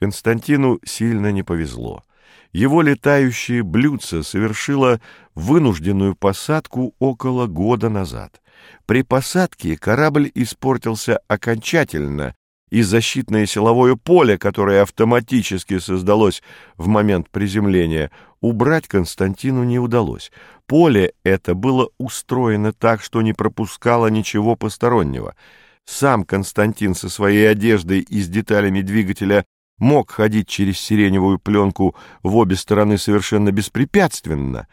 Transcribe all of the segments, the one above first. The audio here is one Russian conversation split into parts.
Константину сильно не повезло. Его летающее блюдце совершило вынужденную посадку около года назад. При посадке корабль испортился окончательно, и защитное силовое поле, которое автоматически создалось в момент приземления, убрать Константину не удалось. Поле это было устроено так, что не пропускало ничего постороннего. Сам Константин со своей одеждой и с деталями двигателя мог ходить через сиреневую пленку в обе стороны совершенно беспрепятственно,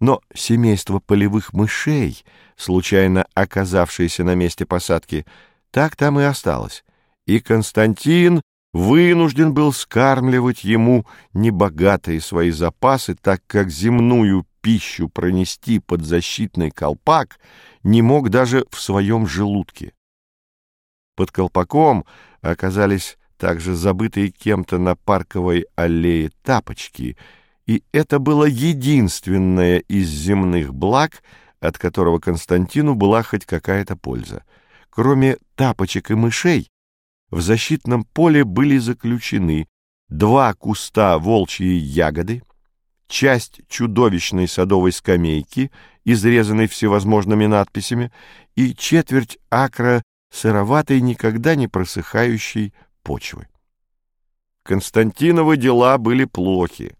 но семейство полевых мышей, случайно оказавшееся на месте посадки, так там и осталось, и Константин вынужден был скармливать ему небогатые свои запасы, так как земную пищу пронести под защитный колпак не мог даже в своем желудке. Под колпаком оказались также забытые кем-то на парковой аллее тапочки, и это было единственное из земных благ, от которого Константину была хоть какая-то польза. Кроме тапочек и мышей, в защитном поле были заключены два куста волчьей ягоды, часть чудовищной садовой скамейки, изрезанной всевозможными надписями, и четверть акра сыроватой, никогда не просыхающей почвы. Константиновы дела были плохи.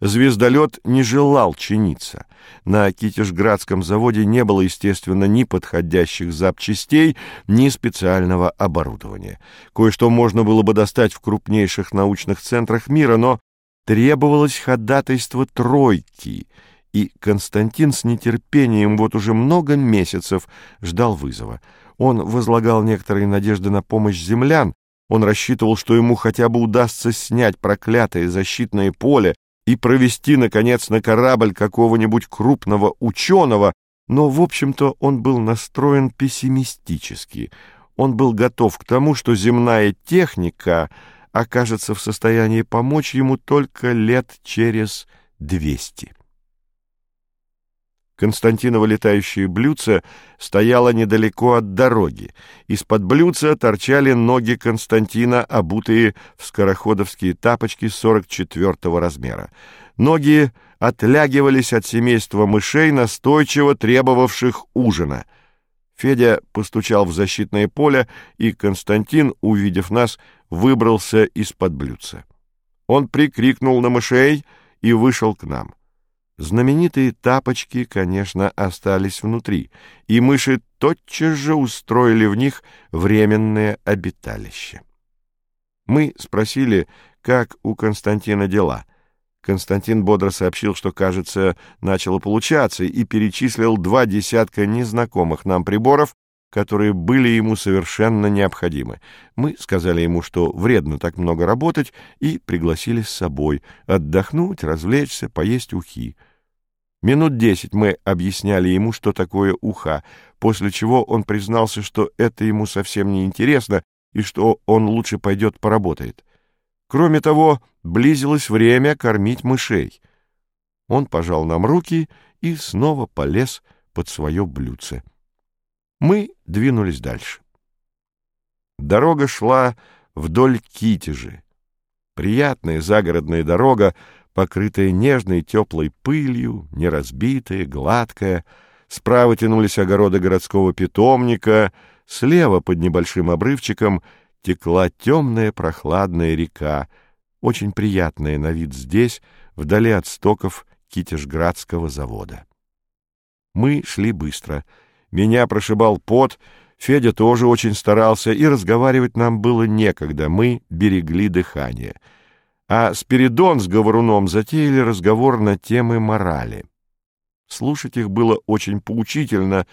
Звездолет не желал чиниться. На Китежградском заводе не было, естественно, ни подходящих запчастей, ни специального оборудования. Кое-что можно было бы достать в крупнейших научных центрах мира, но требовалось ходатайство тройки, и Константин с нетерпением вот уже много месяцев ждал вызова. Он возлагал некоторые надежды на помощь землян, он рассчитывал, что ему хотя бы удастся снять проклятое защитное поле и провести, наконец, на корабль какого-нибудь крупного ученого, но, в общем-то, он был настроен пессимистически. Он был готов к тому, что земная техника окажется в состоянии помочь ему только лет через двести. Константиново летающее блюдце стояло недалеко от дороги. Из-под блюдца торчали ноги Константина, обутые в скороходовские тапочки 44-го размера. Ноги отлягивались от семейства мышей, настойчиво требовавших ужина. Федя постучал в защитное поле, и Константин, увидев нас, выбрался из-под блюдца. Он прикрикнул на мышей и вышел к нам. Знаменитые тапочки, конечно, остались внутри, и мыши тотчас же устроили в них временное обиталище. Мы спросили, как у Константина дела. Константин бодро сообщил, что, кажется, начало получаться, и перечислил два десятка незнакомых нам приборов, которые были ему совершенно необходимы. Мы сказали ему, что вредно так много работать, и пригласили с собой отдохнуть, развлечься, поесть ухи. Минут десять мы объясняли ему, что такое уха, после чего он признался, что это ему совсем не интересно и что он лучше пойдет поработает. Кроме того, близилось время кормить мышей. Он пожал нам руки и снова полез под свое блюдце. Мы двинулись дальше. Дорога шла вдоль Китежи. Приятная загородная дорога, покрытая нежной теплой пылью, неразбитая, гладкая. Справа тянулись огороды городского питомника, слева под небольшим обрывчиком текла темная прохладная река, очень приятная на вид здесь, вдали от стоков Китежградского завода. Мы шли быстро. Меня прошибал пот, Федя тоже очень старался, и разговаривать нам было некогда, мы берегли дыхание — а Спиридон с Говоруном затеяли разговор на темы морали. Слушать их было очень поучительно,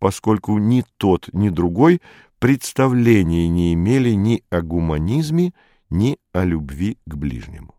поскольку ни тот, ни другой представления не имели ни о гуманизме, ни о любви к ближнему.